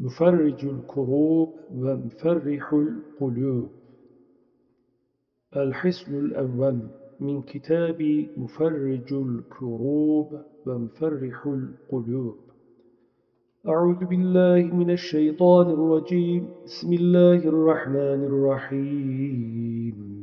مفرج الكروب ومفرح القلوب. الحسن الأول. من كتاب مفرج الكروب ومفرح القلوب. أعوذ بالله من الشيطان الرجيم. بسم الله الرحمن الرحيم.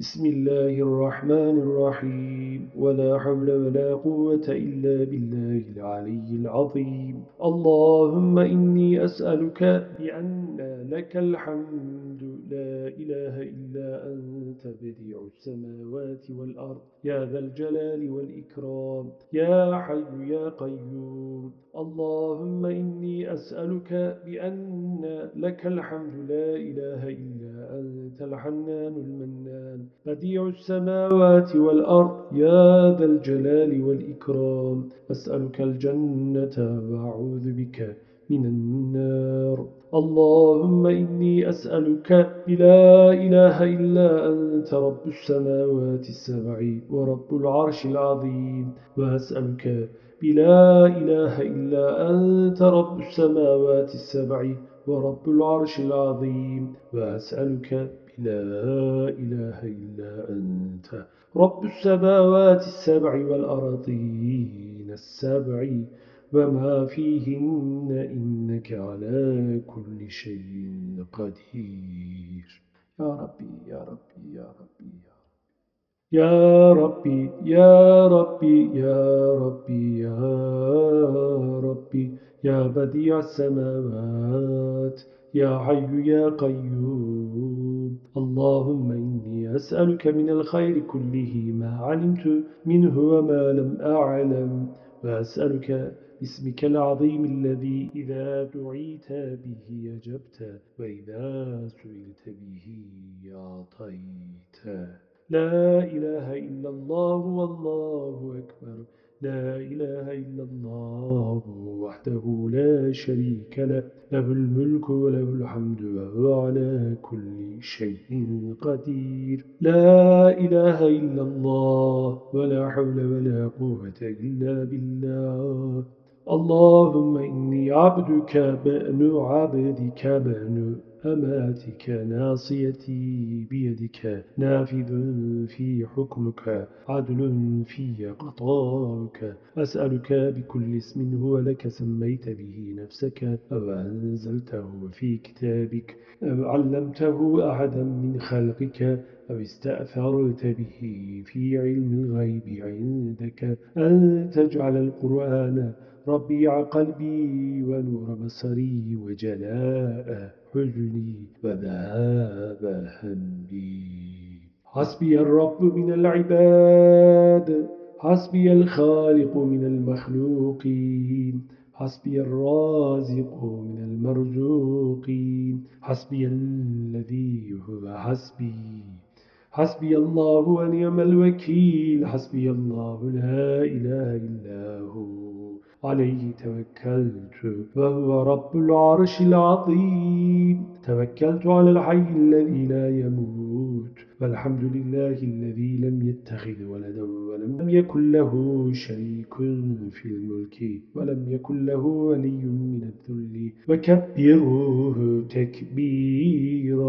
بسم الله الرحمن الرحيم. ولا حول ولا قوة إلا بالله العلي العظيم. اللهم إني أسألك بأن لك الحمد لا إله إلا أنت بديع السماوات والأرض. يا ذا الجلال والإكرام. يا حي يا قيوم. اللهم إني أسألك بأن لك الحمد لا إله إلا أنت الحنان المنان. بديع السماوات والأرض. يا ذا الجلال والإكرام. أسألك الجنة وأعوذ بك من النار. اللهم إني أسألك بلا إله إلا أنت رب السماوات السبع ورب العرش العظيم. وأسألك بلا إله إلا أنت رب السماوات السبع ورب العرش العظيم. وأسألك بلا إله إلا أنت رب السماوات السبع والأرضين السبع وما فيهن إنك على كل شيء قدير. يا ربي يا ربي يا ربي. يا ربي يا ربي يا ربي يا ربي. يا بديع السماوات يا حي يا قيوم. اللهم إني أسألك من الخير كله ما علمت منه وما لم أعلم. وأسألك باسمك العظيم الذي إذا دعيت به أجبت وإذا سئلت به أعطيت. لا إله إلا الله والله أكبر. لا إله إلا الله وحده لا شريك له. له الملك وله الحمد وهو على كل شيء قدير. لا إله إلا الله ولا حول ولا قوة إلا بالله. اللهم إني عبدك بأن عبدك بأن أماتك ناصيتي بيدك نافذ في حكمك عدل في قطارك أسألك بكل اسم هو لك سميت به نفسك أو أنزلته في كتابك أو علمته أحدا من خلقك أو استأثرت به في علم الغيب عندك. أن تجعل القرآن ربيع قلبي ونور بصري وجلاء حزني وذهاب همي. حسبي الرب من العباد حسبي الخالق من المخلوقين حسبي الرازق من المرزوقين حسبي الذي هو حسبي. حسبي الله ونعم الوكيل حسبي الله لا إله إلا هو. عليه توكلت. وهو رب العرش العظيم. توكلت على الحي الذي لا يموت. والحمد لله الذي لم يتخذ ولدا ولم يكن له شريك في الملك ولم يكن له ولي من الذل. وكبره تكبيرا.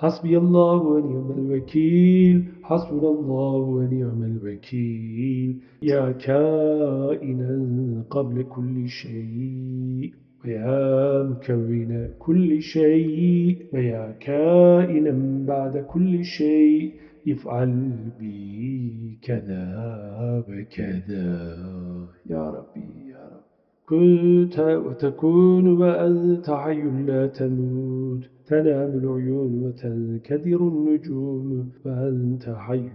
حسبي الله ونعم الوكيل. حسبنا الله ونعم الوكيل. يا كائنا قبل كل شيء ويا مكون كل شيء ويا كائنا بعد كل شيء يفعل بي كذا وكذا. يا ربي يا رب. كنت وتكون وأنت حي لا تموت. تنام العيون وتنكدر النجوم وأنت حي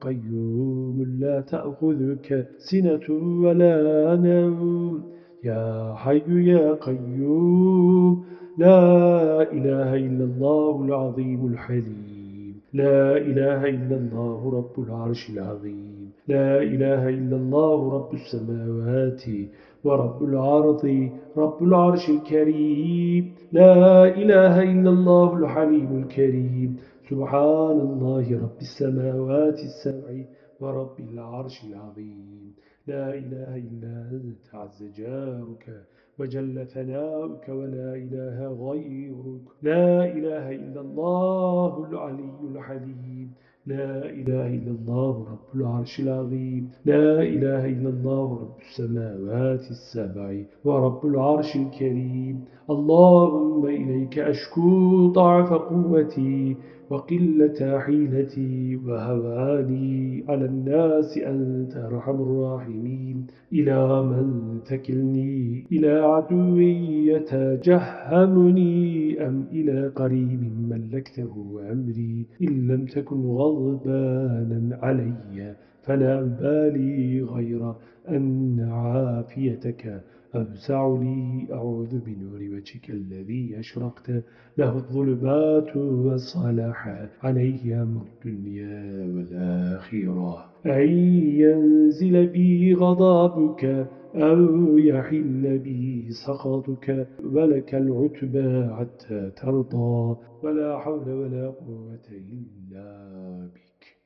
قيوم لا تأخذك سنة ولا نوم. يا حي يا قيوم لا إله إلا الله العظيم الحليم. لا إله إلا الله رب العرش العظيم. لا إله إلا الله رب السماوات ورب العرض رب العرش الكريم. لا إله إلا الله الحليم الكريم. سبحان الله رب السماوات السبع ورب العرش العظيم. لا إله إلا أنت عز جارك وجل ثناؤك ولا إله غيرك. لا إله إلا الله العلي الحليم. لا إله إلا الله رب العرش العظيم. لا إله إلا الله رب السماوات السبع ورب العرش الكريم. اللهم إليك أشكو ضعف قوتي وقلة حيلتي وهواني على الناس أنت أرحم الراحمين. إلى من تكلني؟ إلى عدو يتجهمني؟ أم إلى قريب ملكته أمري؟ إن لم تكن غضبانا علي فلا أبالي غير أن عافيتك أبسع لي أعوذ بنور وجهك الذي أشرقت. له الظلمات وصلح عليه أمر الدنيا والآخرة. أن ينزل بي غضبك أو يحل بي سخطك ولك العتبى حتى ترضى. ولا حول ولا قوة إلا بك.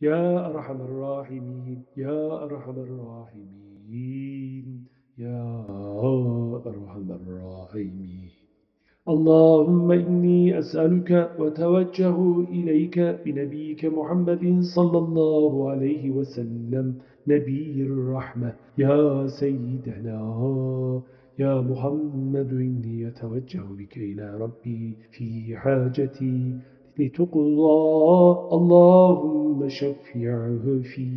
يا أرحم الراحمين يا أرحم الراحمين. يا أرحم الراحمين اللهم إني أسألك وتوجه إليك بنبيك محمد صلى الله عليه وسلم نبي الرحمة. يا سيدنا يا محمد إني أتوجه بك إلى ربي في حاجتي لتقضى. اللهم شفعه في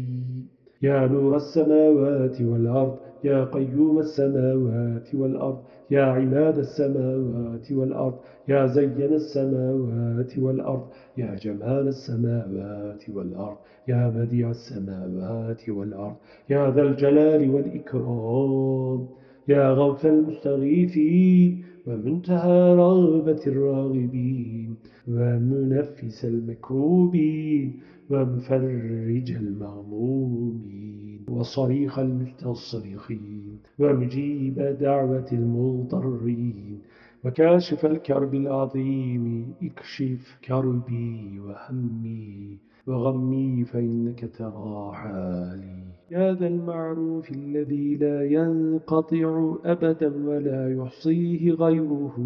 يا نور السماوات والأرض. يا قيوم السماوات والأرض يا عماد السماوات والأرض يا زين السماوات والأرض يا جمال السماوات والأرض يا بديع السماوات والأرض يا ذا الجلال والإكرام يا غوث المستغيثين ومنتهى رغبة الراغبين ومنفس المكروبين ومفرج المغمومين. وصريخ المستصرخين ومجيب دعوة المضطرين وكاشف الكرب العظيم اكشف كربي وهمي وغمي فإنك ترى حالي يا ذا المعروف الذي لا ينقطع أبدا ولا يحصيه غيره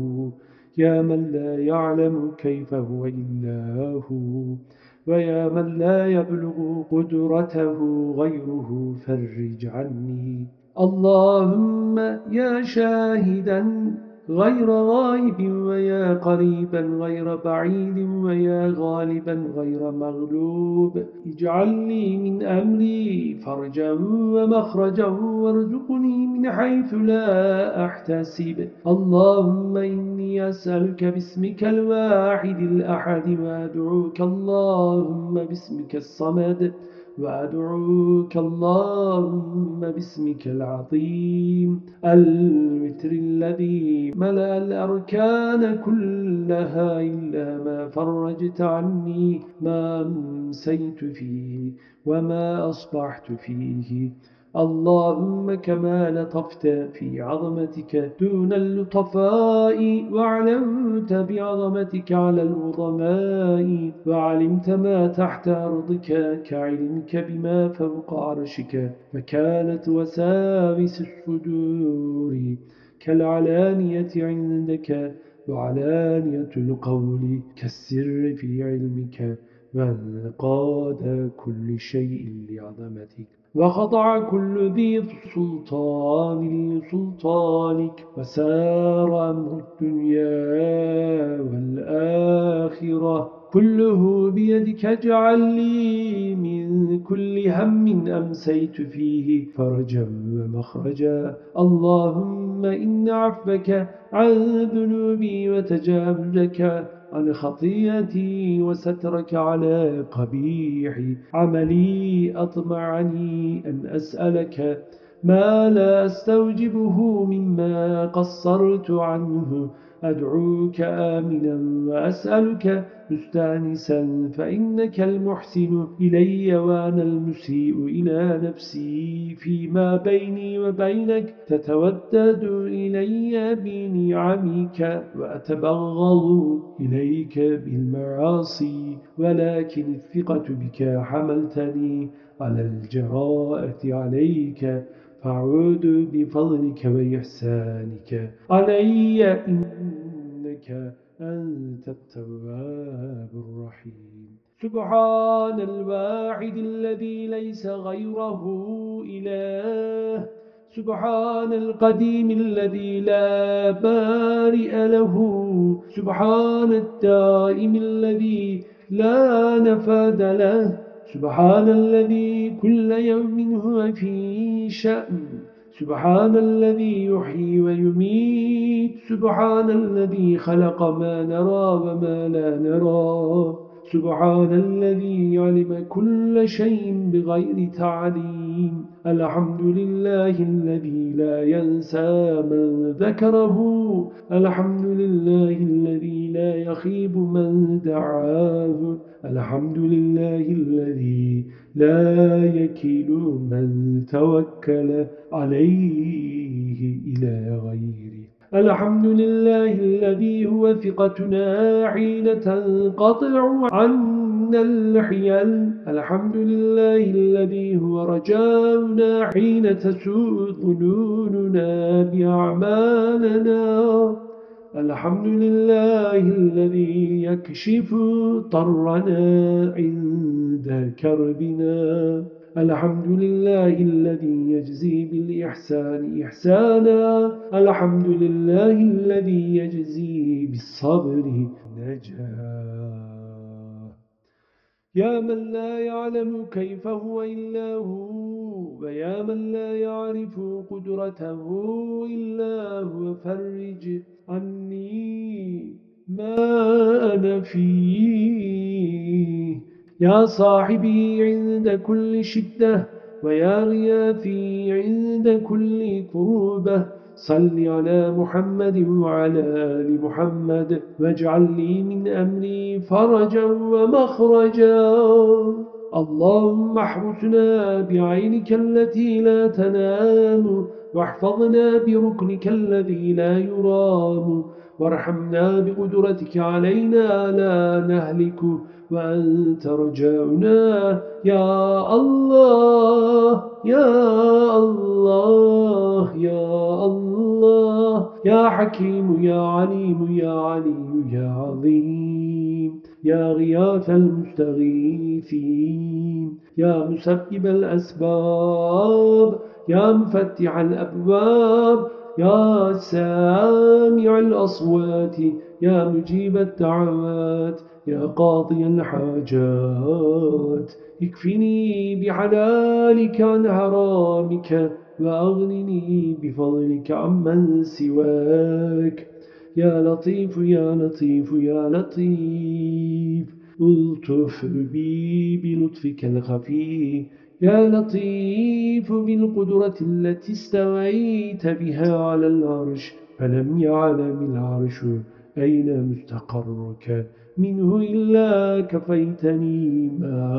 يا من لا يعلم كيف هو إلا هو ويا من لا يبلغ قدرته غيره فرج عني اللهم يا شاهدا غير غائب ويا قريبا غير بعيد ويا غالبا غير مغلوب. اجعل لي من أمري فرجا ومخرجا وارزقني من حيث لا أحتسب. اللهم إني أسألك باسمك الواحد الأحد وأدعوك اللهم باسمك الصمد. وأدعوك اللهم باسمك العظيم الوتر الذي ملأ الأركان كلها إلا ما فرجت عني ما أمسيت فيه وما أصبحت فيه. اللهم كما لطفت في عظمتك دون اللطفاء وعلمت بعظمتك على العظماء وعلمت ما تحت أرضك كعلمك بما فوق عرشك فكانت وساوس الصدور كالعلانية عندك وعلانية القول كالسر في علمك وانقاد كل شيء لعظمتك. وخضع كل ذي سلطان لسلطانك وسار أمر الدنيا والآخرة. كله بيدك اجعل لي من كل هم أمسيت فيه فرجا ومخرجا. اللهم إن عفك عن ذنوبي وتجاوزك عن خطيئتي وسترك على قبيح عملي أطمعني أن أسألك ما لا أستوجبه مما قصرت عنه. أدعوك آمنا وأسألك مستانسا فإنك المحسن إلي وأنا المسيء إلى نفسي فيما بيني وبينك تتودد إلي بنعمك وأتبغض إليك بالمعاصي ولكن الثقة بك حملتني على الجراءة عليك فاعود بفضلك وإحسانك علي أنت التواب الرحيم. سبحان الواحد الذي ليس غيره إله. سبحان القديم الذي لا بارئ له. سبحان الدائم الذي لا نفاد له. سبحان الذي كل يوم هو في شأن. سبحان الذي يحيي ويميت سبحان الذي خلق ما نرى وما لا نرى. سبحان الذي علم كل شيء بغير تعليم. الحمد لله الذي لا ينسى من ذكره. الحمد لله الذي لا يخيب من دعاه. الحمد لله الذي لا يكيل من توكل عليه إلى غيره. الحمد لله الذي هو ثقتنا حين تنقطع عنا الحيل. الحمد لله الذي هو رجاؤنا حين تسوء ظنوننا بأعمالنا. الحمد لله الذي يكشف طرنا عند كربنا. الحمد لله الذي يجزي بالإحسان إحسانا. الحمد لله الذي يجزي بالصبر نجاه يا من لا يعلم كيف هو إلا هو ويا من لا يعرف قدرته إلا هو فرج عني ما أنا فيه. يا صاحبي عند كل شدة ويا غياثي عند كل كروبة. صل على محمد وعلى آل محمد واجعل لي من أمري فرجا ومخرجا. اللهم احرسنا بعينك التي لا تنام واحفظنا بركنك الذي لا يرام. وارحمنا بقدرتك علينا لا نهلك وأنت رجاؤنا يا الله يا الله يا الله يا حكيم يا عليم يا علي يا عظيم يا غياث المستغيثين يا مسبب الأسباب يا مفتح الأبواب يا سامع الأصوات يا مجيب الدعوات يا قاضي الحاجات. اكفني بحلالك عن حرامك وأغنني بفضلك عمن سواك. يا لطيف يا لطيف يا لطيف ألطف بي بلطفك الخفي. يا لطيف بالقدرة التي استويت بها على العرش فلم يعلم العرش أين مستقرك؟ منه إلا كفيتني ما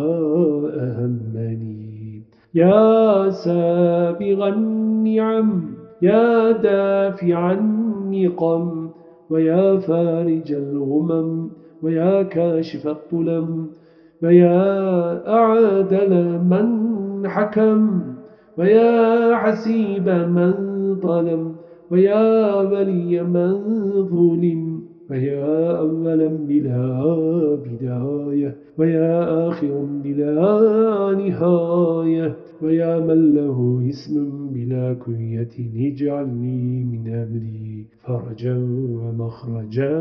أهمني. يا سابغ النعم يا دافع النقم ويا فارج الغمم ويا كاشف الظلم ويا أعدل من حكم ويا حسيب من ظلم ويا ولي من ظلم ويا أولا بلا بداية ويا آخر بلا نهاية ويا من له اسم بلا كنية اجعل لي من أمري. فرجا ومخرجا.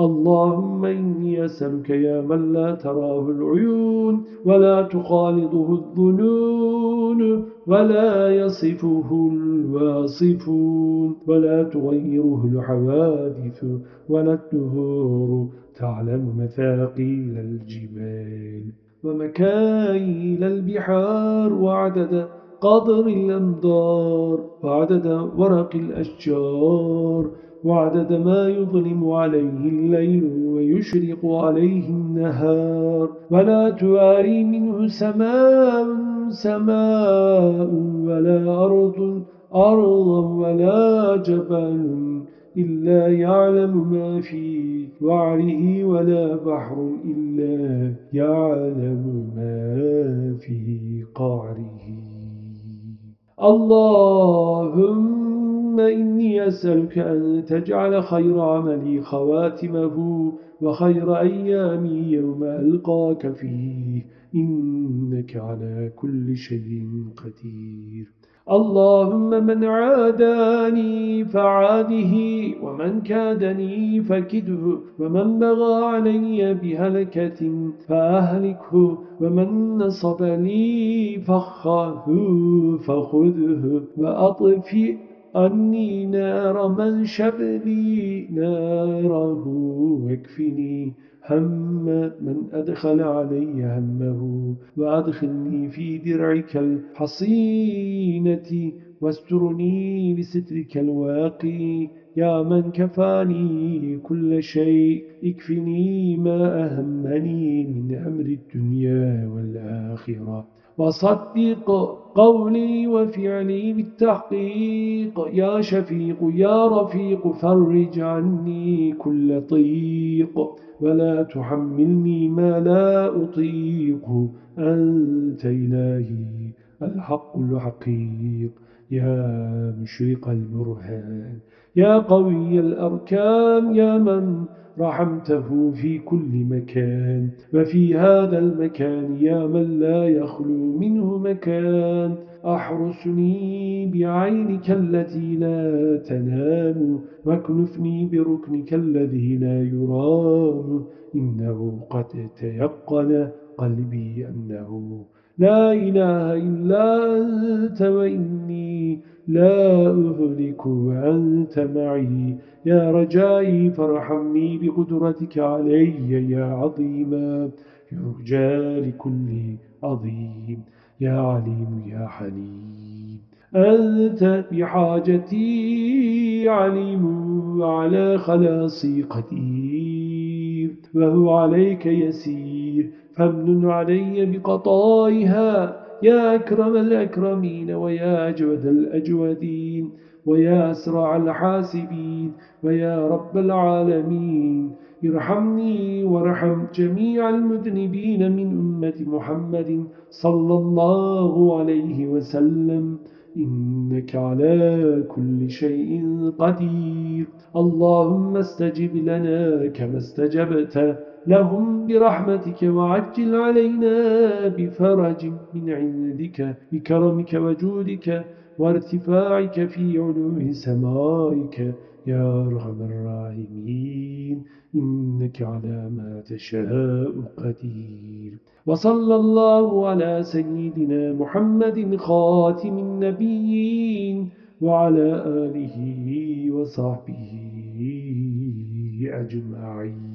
اللهم إني أسألك يا من لا تراه العيون ولا تخالطه الظنون ولا يصفه الواصفون ولا تغيره الحوادث ولا الدهور. تعلم مثاقيل الجبال ومكايل البحار وعدد قدر الأمدار وعدد ورق الأشجار وعدد ما يظلم عليه الليل ويشرق عليه النهار. ولا تواري منه سماء سماء ولا أرض أرضا ولا جبل إلا يعلم ما في وعره ولا بحر إلا يعلم ما في قعره. اللهم إني أسألك أن تجعل خير عملي خواتمه وخير أيامي يوم ألقاك فيه. إنك على كل شيء قدير. اللهم من عاداني فعاده ومن كادني فكده ومن بغى علي بهلكة فأهلكه ومن نصب لي فخه فخذه وأطفئ أني نار من شبلي ناره واكفني هم من أدخل علي همه وأدخلني في درعك الحصينة واسترني بسترك الواقي. يا من كفاني كل شيء اكفني ما أهمني من أمر الدنيا والآخرة. وصدق قولي وفعلي بالتحقيق. يا شفيق يا رفيق فرج عني كل طيق. ولا تحملني ما لا أطيق. أنت إلهي الحق الحقيق. يا مشرق البرهان يا قوي الأركان يا من رحمته في كل مكان. وفي هذا المكان يا من لا يخلو منه مكان. أحرسني بعينك التي لا تنام. واكنفني بركنك الذي لا يرام. إنه قد تيقن قلبي أنه لا إله إلا أنت وإني لا أهلك وأنت معي. يا رجائي فارحمني بقدرتك علي يا عظيما يرجى لكل عظيم. يا عليم يا حليم. أنت بحاجتي عليم على خلاصي قدير. وهو عليك يسير. فمن علي بقضائها يا أكرم الأكرمين ويا أجود الأجودين ويا أسرع الحاسبين ويا رب العالمين. ارحمني وارحم جميع المذنبين من أمة محمد صلى الله عليه وسلم. إنك على كل شيء قدير. اللهم استجب لنا كما استجبت لهم برحمتك وعجل علينا بفرج من عندك بكرمك وجودك وارتفاعك في علو سمائك. يا أرحم الراحمين إنك على ما تشاء قدير. وصلى الله على سيدنا محمد خاتم النبيين وعلى آله وصحبه أجمعين.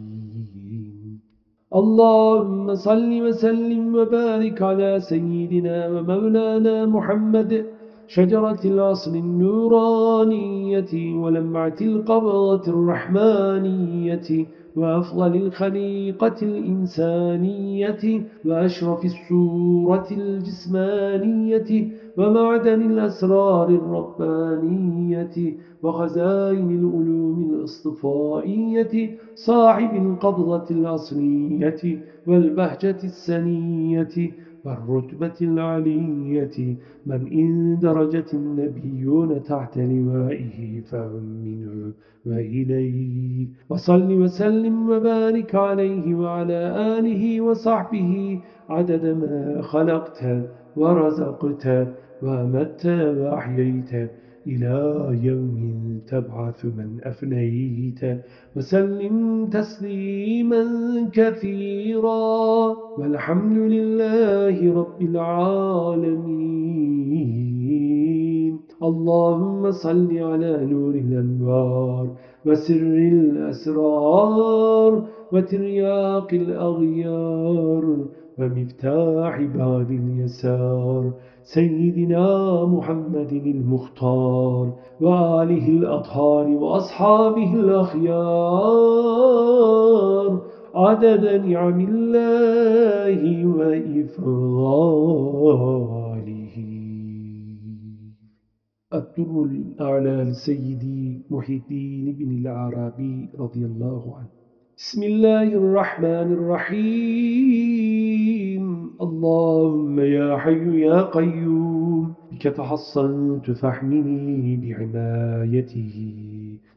اللهم صل وسلم وبارك على سيدنا ومولانا محمد. شجرة الأصل النورانية ولمعة القبضة الرحمانية. وأفضل الخليقة الإنسانية وأشرف السورة الجسمانية ومعدن الأسرار الربانية وخزائن العلوم الأصطفائية صاحب القبضة الأصلية والبهجة السنية والرتبة العلية من إن درجة النبيون تحت لوائه فهم منه وإليه. وصل وسلم وبارك عليه وعلى آله وصحبه عدد ما خلقت ورزقت وأمت وأحييت. إلى يوم تبعث من أفنيت وسلم تسليما كثيرا والحمد لله رب العالمين. اللهم صل على نور الأنوار وسر الأسرار وترياق الأغيار ومفتاح باب اليسار سيدنا محمد المختار وآله الأطهار وأصحابه الأخيار. عدد نعم الله وإفضاله. الدر الأعلى لسيدي محي الدين بن العربي رضي الله عنه. بسم الله الرحمن الرحيم اللهم يا حي يا قيوم بك تحصنت فاحمني بعنايته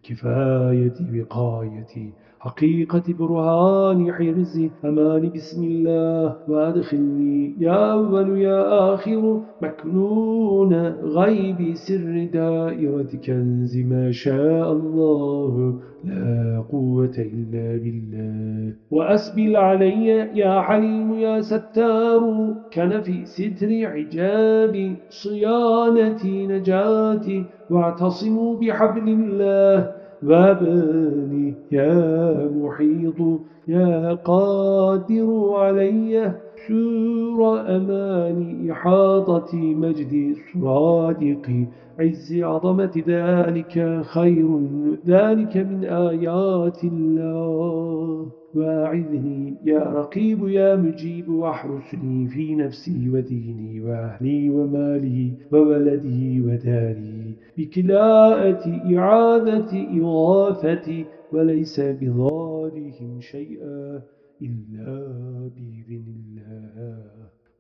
كفاية وقايتي حقيقة برهان حرز أمان بسم الله وأدخلني يا أول يا آخر مكنون غيب سر دائرة كنز ما شاء الله لا قوة إلا بالله. وأسبل علي يا حليم يا ستار كنفي ستر عجاب صيانتي نجاتي واعتصموا بحبل الله وابني يا محيط يا قادر علي سور أمان إحاطة مجد صرادق عز عظمة ذلك خير ذلك من آيات الله. واعذني يا رقيب يا مجيب واحرسني في نفسي وديني وأهلي ومالي وولدي وداري. بكلاءة إعادة إغاثتي وليس بضارهم شيئا إلا بإذن الله.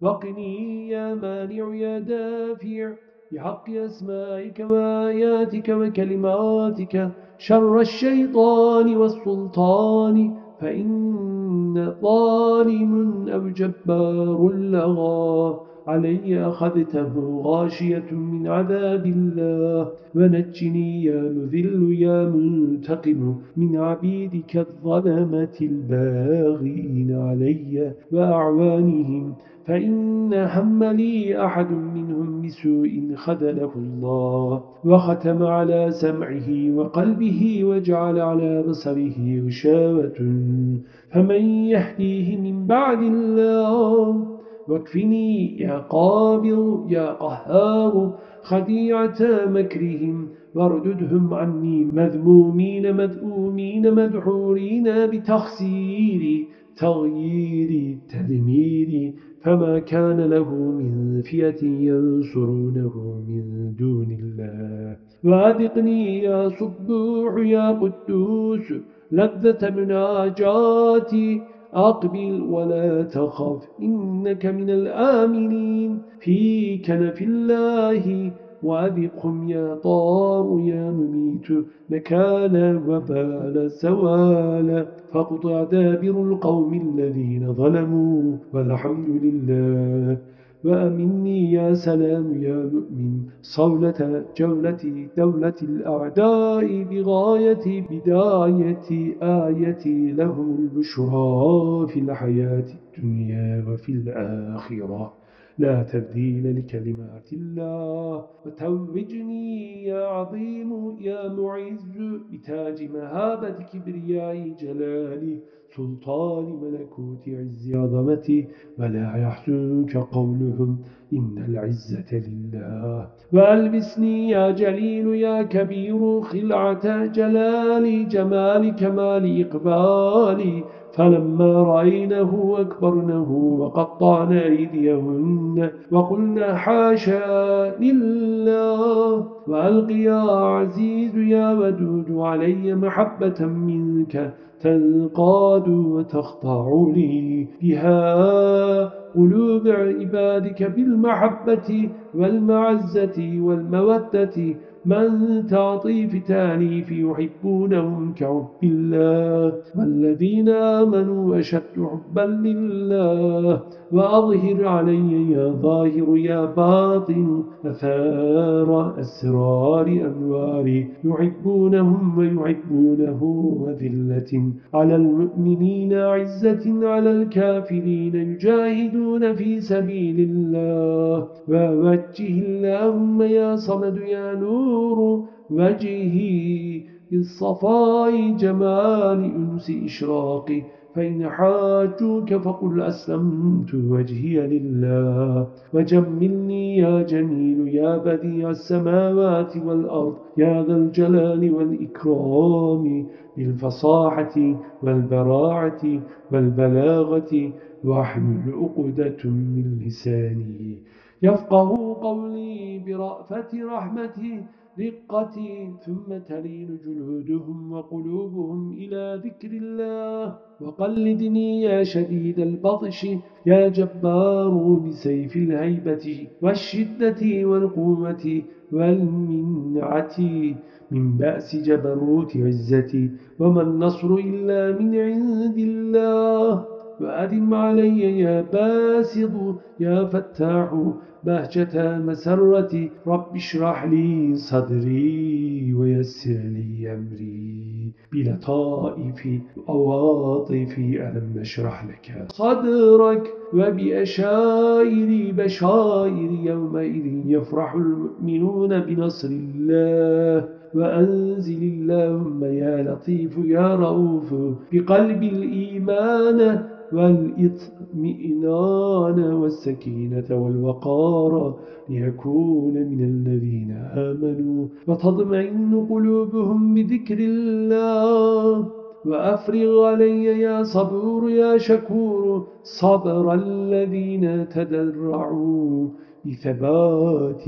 وقني يا مانع يا دافع بحق أسمائك وآياتك وكلماتك شر الشيطان والسلطان فإن ظالم أو جبار لغى علي أخذته غاشية من عذاب الله. ونجني يا مذل يا منتقم من عبيدك الظلمة الباغين علي وأعوانهم. فإن هم لي أحد منهم بسوء خذله الله وختم على سمعه وقلبه وجعل على بصره غشاوة. فمن يهديه من بعد الله واكفني يا قابض يا قهار خديعة مكرهم وارددهم عني مذمومين مذؤومين مدحورين بتخسير تغيير تدمير فما كان له من فئة ينصرونه من دون الله واذقني يا صبوح يا قدوس لذة مناجاتي أقبل ولا تخف إنك من الآمنين في كنف الله وأذقهم يا طار يا مميت نكالا وبال سوالا فاقطع دابر القوم الذين ظلموا والحمد لله وأمني يا سلام يا مؤمن صولة جولة دولة الأعداء بغاية بداية آية لهم البشرى في الحياة الدنيا وفي الآخرة لا تبديل لكلمات الله. وتوجني يا عظيم يا معز بتاج مهابة كبرياء جلالي سلطان ملكوت عز عظمتي. ولا يحسنك قولهم إن العزة لله. وألبسني يا جليل يا كبير خلعة جلالي جمال كمال إقبالي. فلما رأينه أكبرنه وقطعن أيديهن وقلنا حاشا لله وألق يا عزيز يا ودود علي محبة منك تنقاد وتخضع لي بها قلوب عبادك بالمحبة والمعزة والمودة من تعطيف تاليف يحبونهم كعب الله. والذين آمنوا أشد حبا لله. وأظهر علي يا ظاهر يا باطن أثار أسرار أنوار. يحبونهم ويحبونه وذلة على المؤمنين عزة على الكافرين. يجاهدون في سبيل الله. ووجه اللهم يا صمد يا نور. وجهي بالصفاء جمال أنس إشراقي. فإن حاجوك فقل أسلمت وجهي لله. وجملني يا جميل يا بديع السماوات والأرض يا ذا الجلال والإكرام بالفصاحة والبراعة والبلاغة واحمل عقدة من لساني. يفقه قولي برأفة رحمتي رقة ثم تلين جلودهم وقلوبهم إلى ذكر الله. وقلدني يا شديد البطش يا جبار بسيف الهيبة والشدة والقوة والمنعة. من بأس جبروت عزتي وما النصر إلا من عند الله. وأدم علي يا باسط يا فتاح بهجة مسرتي رب اشرح لي صدري ويسر لي أمري. بلطائف أواطف ألم نشرح لك صدرك وبأشائر بشائر يومئذ يفرح المؤمنون بنصر الله. وأنزل اللهم يا لطيف يا رؤوف بقلب الإيمان والإطمئنان والسكينة والوقار ليكون من الذين آمنوا وتضمئن قلوبهم بذكر الله. وأفرغ علي يا صبور يا شكور صبر الذين تدرعوا بثبات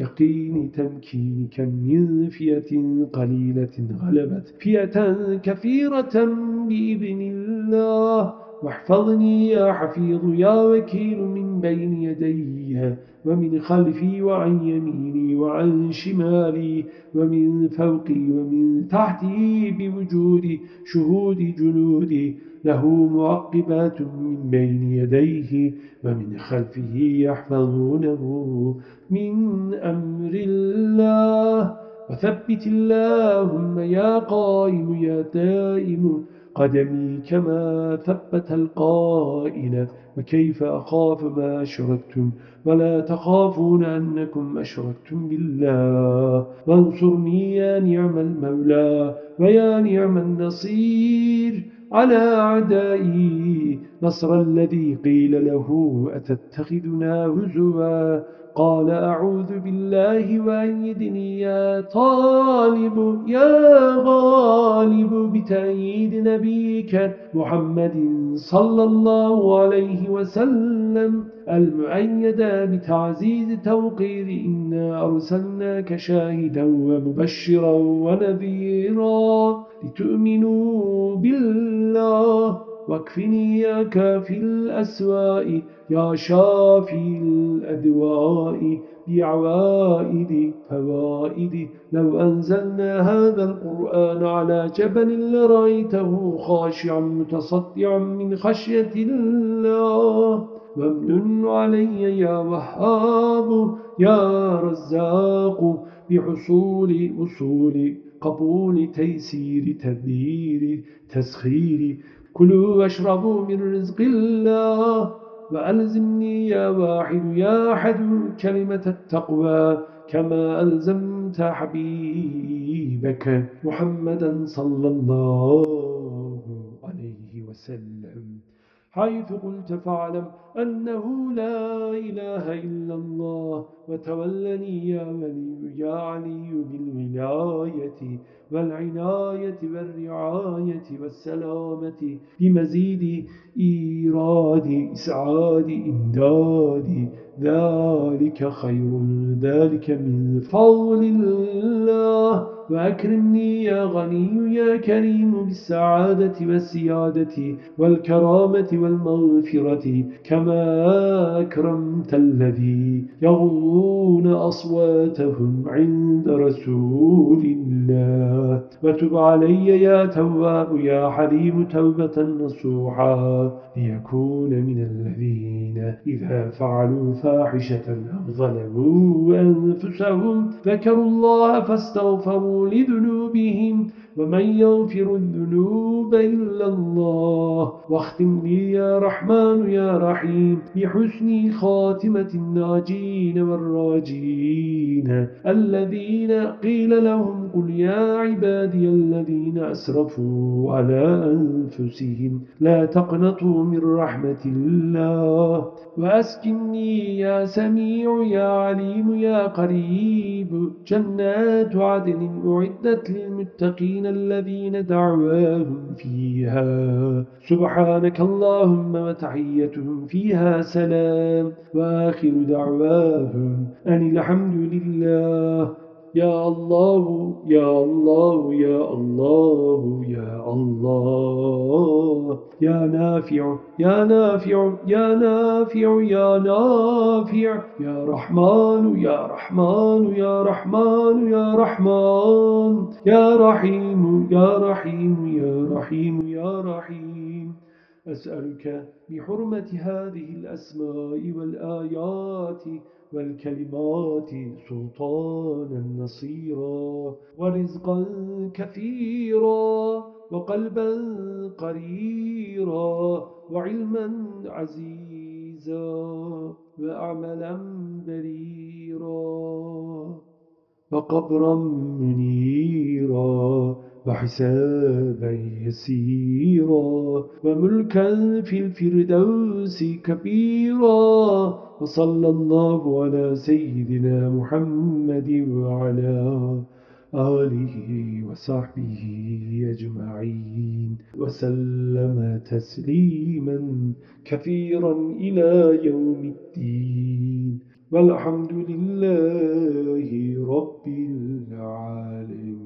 يقين تمكينك من فئة قليلة غلبت فئة كثيرة بإذن الله. واحفظني يا حفيظ يا وكيل من بين يدي ومن خلفي وعن يميني وعن شمالي ومن فوقي ومن تحتي بوجود شهود جنودي له معقبات من بين يديه ومن خلفه يحفظونه من أمر الله. وثبت اللهم يا قائم يا دائم قدمي كما ثبت القائل وكيف أخاف ما أشركتم؟ ولا تخافون أنكم أشركتم بالله. وانصرني يا نعم المولى ويا نعم النصير على أعدائي. نصر الذي قيل له أتتخذنا هزوا؟ قال أعوذ بالله وأيدني يا طالب يا غالب بتأييد نبيك محمد صلى الله عليه وسلم المؤيد بتعزيز توقير إنا أرسلناك شاهدا ومبشرا ونذيرا لتؤمنوا بالله. واكفني يا كافي الأسواء يا شافي الأدواء بعوائد فوائد لو أنزلنا هذا القرآن على جبل لرأيته خاشعا متصدعا من خشية الله. وامن علي يا وهاب يا رزاق بحصول أصول قبول تيسير تدبير تسخير كلوا واشربوا من رزق الله وألزمني يا واحد يا أحد كلمة التقوى كما ألزمت حبيبك محمدا صلى الله عليه وسلم. حيث قلت فاعلم أنه لا إله إلا الله وتولني يا ولي يا علي بالولاية والعناية والرعاية والسلامة بمزيد إيراد إسعاد إمداد. ذلك خير ذلك من فضل الله. وأكرمني يا غني يا كريم بالسعادة والسيادة والكرامة والمغفرة. كما أكرمت الذي يغضون أصواتهم عند رسول الله. وتب علي يا تواب يا حليم توبة نصوحا ليكون من الذين إذا فعلوا فاحشة أو ظلموا أنفسهم ذكروا الله فاستغفروا لذنوبهم ومن يغفر الذنوب إلا الله. واختم لي يا رحمن يا رحيم بحسن خاتمة الناجين والراجين. الذين قيل لهم قل يا عبادي الذين أسرفوا على أنفسهم لا تقنطوا من رحمة الله. وأسكني يا سميع يا عليم يا قريب. جنات عدن أعدت للمتقين الذين دعواهم فيها. سبحانك اللهم وتحيتهم فيها سلام. وآخر دعواهم أن الحمد لله يا الله يا الله يا الله يا الله. يا نافع يا نافع يا نافع يا نافع. يا رحمن يا رحمن يا رحمن يا رحمن. يا رحيم يا رحيم يا رحيم يا رحيم. أسألك بحرمة هذه الأسماء والآيات والكلمات سلطانا نصيرا ورزقا كثيرا وقلبا قريرا وعلما عزيزا وأعملا بريرا وقبرا منيرا وحسابا يسيرا وملكا في الفردوس كبيرا وصلى الله على سيدنا محمد وعلى آله وصحبه أجمعين وسلم تسليما كثيرا إلى يوم الدين والحمد لله رب العالمين